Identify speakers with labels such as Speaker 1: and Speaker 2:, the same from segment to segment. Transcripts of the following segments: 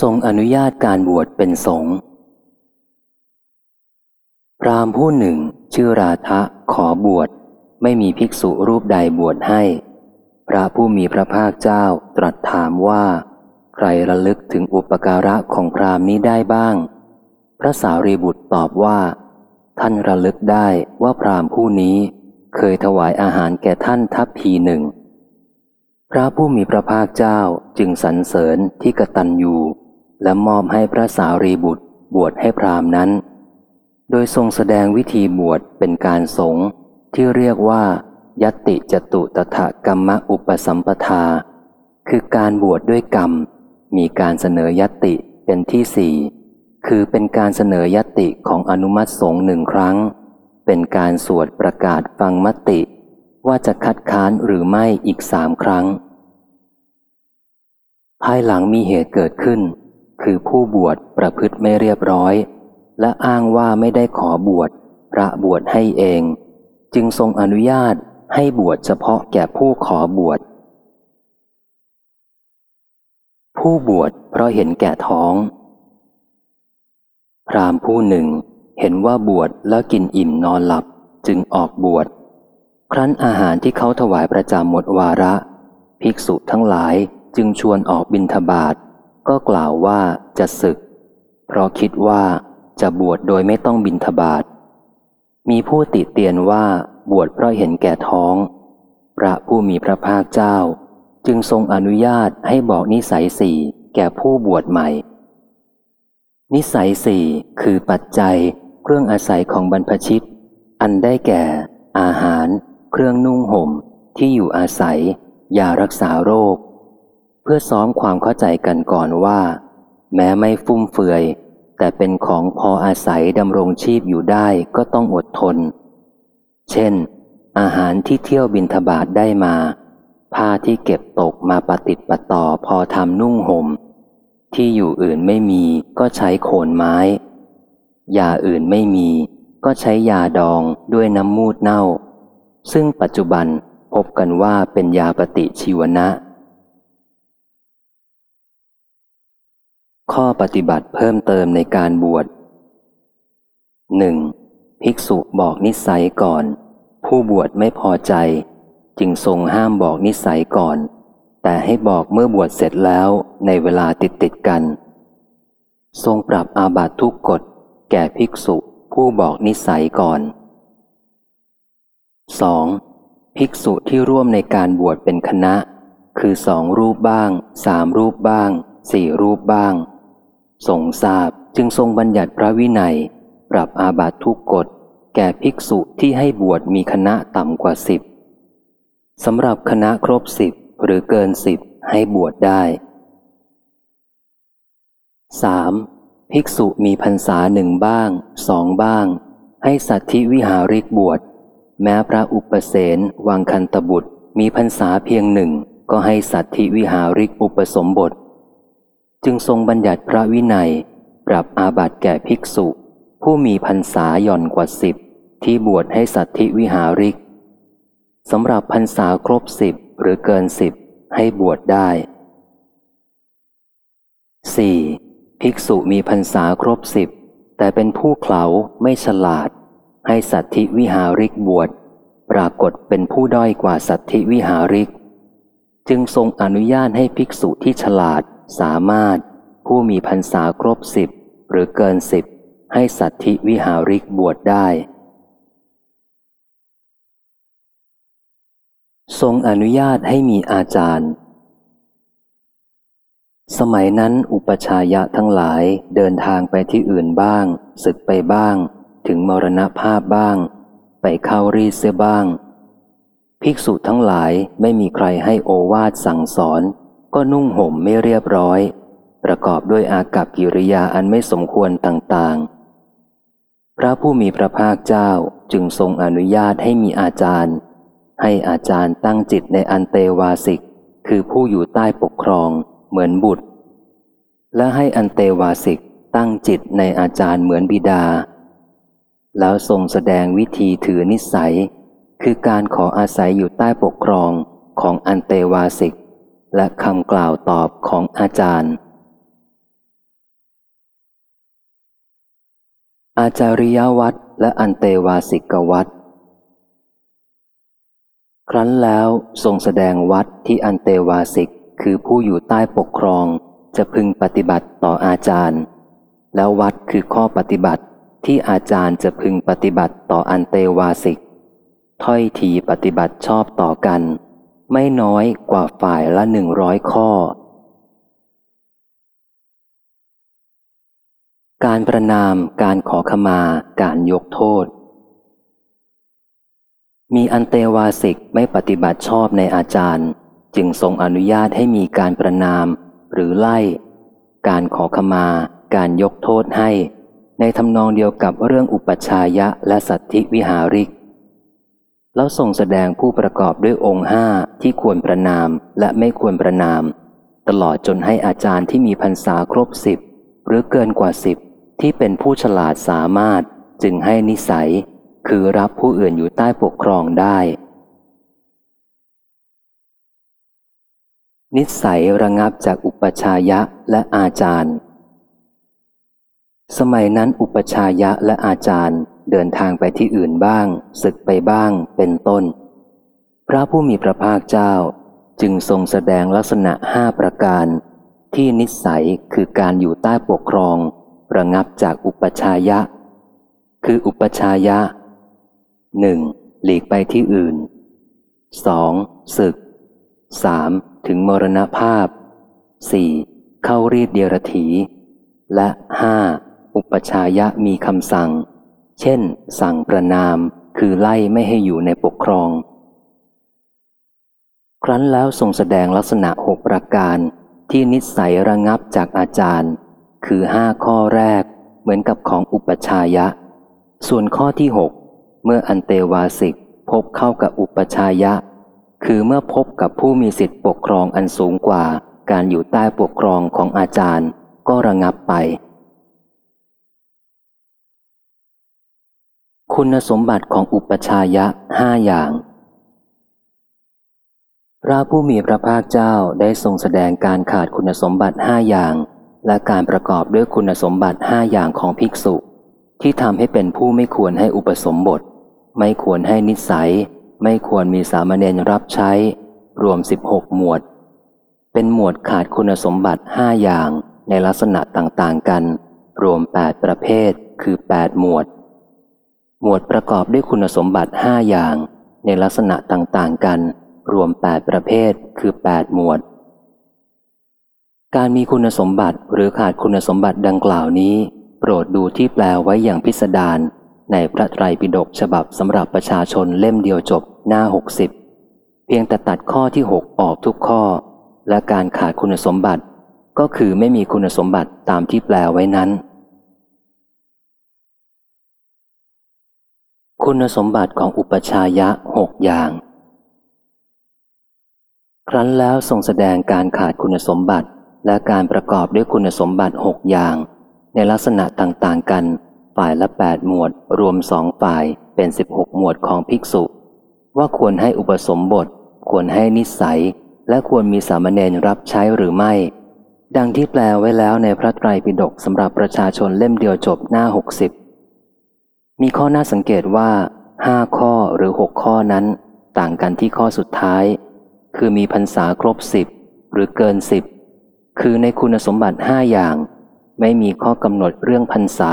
Speaker 1: ทรงอนุญาตการบวชเป็นสงฆ์พรามผู้หนึ่งชื่อราทะขอบวช ไม่มีภิกษุรูปใดบวชให้ พระผู้มีพระภาคเจ้าตรัสถามว่า ใครระลึกถึงอุปการะของพรามนี้ได้บ้าง พระสารีบุตรตอบว่า ท่านระลึกได้ว่าพรามผู้นี้เคยถวายอาหารแก่ท่านทัพพีหนึ่ง พระผู้มีพระภาคเจ้าจึงสรรเสริญที่กตัญญูและมอบให้พระสารีบุตรบวชให้พราหมณ์นั้น โดยทรงแสดงวิธีบวชเป็นการสงฆ์ที่เรียกว่า ยติจตุตถกรรมอุปสัมปทา คือการบวชดด้วยกรรม มีการเสนอยติเป็นที่สี่คือเป็นการเสนอยติของอนุมัติสงฆ์หนึ่งครั้ง เป็นการสวดประกาศฟังมติ ว่าจะคัดค้านหรือไม่อีกสามครั้ง ภายหลังมีเหตุเกิดขึ้น คือผู้บวชประพฤติไม่เรียบร้อย และอ้างว่าไม่ได้ขอบวชพระบวชให้เอง จึงทรงอนุญาตให้บวชเฉพาะแก่ผู้ขอบวช ผู้บวชเพราะเห็นแก่ท้อง พรามผู้หนึ่งเห็นว่าบวชแล้วกินอิ่มนอนหลับจึงออกบวช ครั้นอาหารที่เขาถวายประจำหมดวาระ ภิกษุทั้งหลาย จึงชวนออกบินทบาทก็กล่าวว่าจะศึก เพราะคิดว่าจะบวชโดยไม่ต้องบินทบาทมีผู้ติเตียนว่าบวชเพราะเห็นแก่ท้อง พระผู้มีพระภาคเจ้า จึงทรงอนุญาตให้บอกนิสัยสี่แก่ผู้บวชใหม่ นิสัยสี่คือปัจจัยเครื่องอาศัยของบรรพชิต อันได้แก่ อาหาร เครื่องนุ่งห่ม ที่อยู่อาศัยยารักษาโรค พื่อซ้อมความเข้าใจกันก่อนว่า แม้ไม่ฟุ่มเฟือย แต่เป็นของพออาศัยดำรงชีพอยู่ได้ก็ต้องอดทน เช่น อาหารที่เที่ยวบินทบาทได้มา ผ้าที่เก็บตกมาปฏิติดปะต่อพอทำนุ่งหม่ม ที่อยู่อื่นไม่มีก็ใช้โคนไม้ ยาอื่นไม่มีก็ใช้ยาดองด้วยน้ำมูดเน่า ซึ่งปัจจุบันพบกันว่าเป็นยาปฏิชีวนะ ข้อปฏิบัติเพิ่มเติมในการบวชหนึ่งภิกษุบอกนิสัยก่อน ผู้บวชไม่พอใจ จึงทรงห้ามบอกนิสัยก่อน แต่ให้บอกเมื่อบวชเสร็จแล้วในเวลาติดติดกัน ทรงปรับอาบัตทุกกฎ แก่ภิกษุผู้บอกนิสัยก่อน 2. ภิกษุที่ร่วมในการบวชเป็นคณะ คือสองรูปบ้างสามรูปบ้างสี่รูปบ้าง ทรงทราบจึงทรงบัญญัติพระวินัย ปรับอาบัตทุกกฎ แก่ภิกษุที่ให้บวชมีคณะต่ำกว่าสิบสำหรับคณะครบสิบหรือเกินสิบให้บวชได้ 3. ภิกษุมีพรรษาหนึ่งบ้างสองบ้าง ให้สัตธิวิหาริกบวช แม้พระอุปเสนวังคันตบุตรมีพรรษาเพียงหนึ่งก็ให้สัตธิวิหาริกอุปสมบท จึงทรงบัญญัติพระวินัย ปรับอาบัติแก่ภิกษุ ผู้มีพรรษาย่อนกว่าสิบที่บวชให้สัตธิวิหาริกสำหรับพรรษาครบสิบหรือเกินสิบให้บวชได้ 4. ภิกษุมีพรรษาครบสิบแต่เป็นผู้เขาไม่ฉลาด ให้สัตธิวิหาริกบวชปรากฏเป็นผู้ด้อยกว่าสัตธิวิหาริก จึงทรงอนุญาตให้ภิกษุที่ฉลาด สามารถผู้มีพรรษาครบสิบหรือเกินสิบให้สัตธิวิหาริกบวชได้ ทรงอนุญาตให้มีอาจารย์ สมัยนั้นอุปชายะทั้งหลายเดินทางไปที่อื่นบ้าง ศึกไปบ้าง ถึงมรณภาพบ้าง ไปเข้ารีเสียบ้าง ภิกษุทั้งหลายไม่มีใครให้โอวาทสั่งสอน ก็นุ่งห่มไม่เรียบร้อย ประกอบด้วยอากับกิริยาอันไม่สมควรต่างๆ พระผู้มีพระภาคเจ้าจึงทรงอนุญาตให้มีอาจารย์ ให้อาจารย์ตั้งจิตในอันเตวาสิก คือผู้อยู่ใต้ปกครองเหมือนบุตร และให้อันเตวาสิกตั้งจิตในอาจารย์เหมือนบิดา แล้วทรงแสดงวิธีถือนิสัย คือการขออาศัยอยู่ใต้ปกครองของอันเตวาสิก และคำกล่าวตอบของอาจารย์ อาจาริยวัดและอันเตวาสิกวัดครั้นแล้วทรงแสดงวัดที่อันเตวาสิกคือผู้อยู่ใต้ปกครองจะพึงปฏิบัติต่ออาจารย์ แล้ววัดคือข้อปฏิบัติที่อาจารย์จะพึงปฏิบัติต่ออันเตวาสิก ถ้อยทีปฏิบัติชอบต่อกัน ไม่น้อยกว่าฝ่ายละหนึ่งร้อยข้อ การประนามการขอขมาการยกโทษ มีอันเตวาสิกไม่ปฏิบัติชอบในอาจารย์ จึงทรงอนุญาตให้มีการประนามหรือไล่ การขอขมาการยกโทษให้ ในทำนองเดียวกับเรื่องอุปชายะและสัตธิวิหาริกแล้วส่งแสดงผู้ประกอบด้วยองค์ห้า ที่ควรประนามและไม่ควรประนาม ตลอดจนให้อาจารย์ที่มีพรรษาครบสิบหรือเกินกว่าสิบที่เป็นผู้ฉลาดสามารถจึงให้นิสัย คือรับผู้อื่นอยู่ใต้ปกครองได้ นิสัยระงับจากอุปชายะและอาจารย์ สมัยนั้นอุปชายะและอาจารย์เดินทางไปที่อื่นบ้าง ศึกไปบ้างเป็นต้น พระผู้มีพระภาคเจ้าจึงทรงแสดงลักษณะห้าประการ ที่นิสัยคือการอยู่ใต้ปกครอง ระงับจากอุปชายะ คืออุปชายะหนึ่งหลีกไปที่อื่นสองศึกสามถึงมรณภาพสี่เข้ารีดเดียรถี และห้าอุปชายะมีคำสั่ง เช่น สั่งประนามคือไล่ไม่ให้อยู่ในปกครอง ครั้นแล้วทรงแสดงลักษณะหกประการที่นิสัยระงับจากอาจารย์ คือห้าข้อแรกเหมือนกับของอุปชายะ ส่วนข้อที่หกเมื่ออันเตวาสิกพบเข้ากับอุปชายะ คือเมื่อพบกับผู้มีสิทธิปกครองอันสูงกว่า การอยู่ใต้ปกครองของอาจารย์ ก็ระงับไป คุณสมบัติของอุปชายะห้าอย่าง ระผู้มีพระภาคเจ้าได้ทรงแสดงการขาดคุณสมบัติห้าอย่าง และการประกอบด้วยคุณสมบัติห้าอย่างของภิกษุ ที่ทำให้เป็นผู้ไม่ควรให้อุปสมบท ไม่ควรให้นิสัย ไม่ควรมีสามเณรรับใช้ รวมสิบหกหมวด เป็นหมวดขาดคุณสมบัติห้าอย่างในลักษณะต่างๆกัน รวมแปดประเภทคือแปดหมวด หมวดประกอบด้วยคุณสมบัติห้าอย่างในลักษณะต่างๆกัน รวมแปดประเภทคือแปดหมวด การมีคุณสมบัติหรือขาดคุณสมบัติดังกล่าวนี้ โปรดดูที่แปลไว้อย่างพิสดารในพระไตรปิฎกฉบับสำหรับประชาชนเล่มเดียวจบหน้าหกสิบเพียงแต่ตัดข้อที่หกออกทุกข้อ และการขาดคุณสมบัติ ก็คือไม่มีคุณสมบัติตามที่แปลไว้นั้น คุณสมบัติของอุปชายะหกอย่าง ครั้นแล้วทรงแสดงการขาดคุณสมบัติ และการประกอบด้วยคุณสมบัติหกอย่าง ในลักษณะต่างๆกัน ฝ่ายละแปดหมวด รวมสองฝ่ายเป็นสิบหกหมวดของภิกษุ ว่าควรให้อุปสมบท ควรให้นิสัย และควรมีสามเณรรับใช้หรือไม่ ดังที่แปลไว้แล้วในพระไตรปิฎกสำหรับประชาชนเล่มเดียวจบหน้าหกสิบมีข้อน่าสังเกตว่าห้าข้อหรือหกข้อนั้น ต่างกันที่ข้อสุดท้าย คือมีพรรษาครบสิบหรือเกินสิบคือในคุณสมบัติห้าอย่าง ไม่มีข้อกำหนดเรื่องพรรษา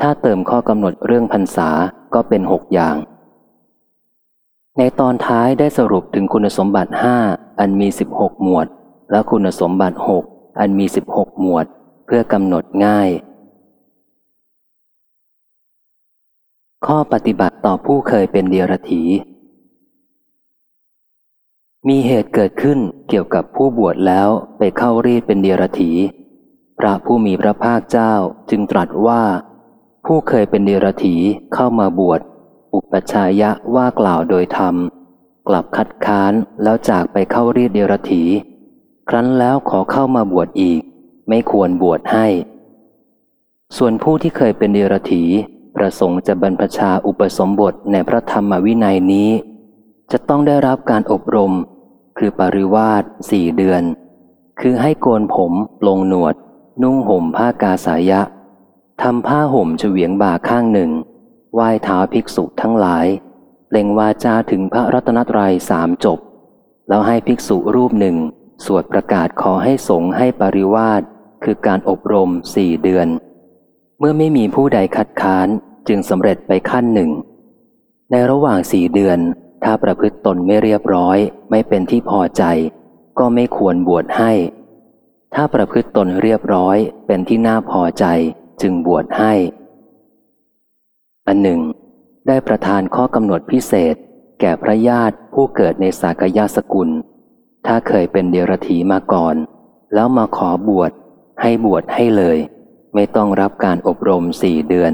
Speaker 1: ถ้าเติมข้อกำหนดเรื่องพรรษาก็เป็นหกอย่าง ในตอนท้ายได้สรุปถึงคุณสมบัติห้าอันมีสิบหกหมวด และคุณสมบัติหกอันมีสิบหกหมวด เพื่อกำหนดง่าย ข้อปฏิบัติต่อผู้เคยเป็นเดียรถี มีเหตุเกิดขึ้นเกี่ยวกับผู้บวชแล้วไปเข้ารีดเป็นเดียรถี พระผู้มีพระภาคเจ้าจึงตรัสว่า ผู้เคยเป็นเดียรถีเข้ามาบวช อุปชายะว่ากล่าวโดยธรรม กลับคัดค้านแล้วจากไปเข้ารีดเดียรถี ครั้นแล้วขอเข้ามาบวชอีก ไม่ควรบวชให้ ส่วนผู้ที่เคยเป็นเดียรถีประสงค์จะบรรพชาอุปสมบทในพระธรรมวินัยนี้ จะต้องได้รับการอบรม คือปริวาสสี่เดือน คือให้โกนผมลงหนวด นุ่งห่มผ้ากาสายะทำผ้าห่มเฉวียงบ่าข้างหนึ่งไหว้เท้าภิกษุทั้งหลาย เล่งวาจาถึงพระรัตนตรัยสามจบ แล้วให้ภิกษุรูปหนึ่ง สวดประกาศขอให้สงฆ์ให้ปริวาสคือการอบรมสี่เดือน เมื่อไม่มีผู้ใดคัดค้านจึงสำเร็จไปขั้นหนึ่ง ในระหว่างสี่เดือน ถ้าประพฤติตนไม่เรียบร้อย ไม่เป็นที่พอใจ ก็ไม่ควรบวชให้ ถ้าประพฤติตนเรียบร้อย เป็นที่น่าพอใจจึงบวชให้ อันหนึ่ง ได้ประทานข้อกำหนดพิเศษ แก่พระญาติผู้เกิดในสากยาสกุล ถ้าเคยเป็นเดรธีมาก่อน แล้วมาขอบวชให้บวชให้เลย ไม่ต้องรับการอบรมสี่เดือน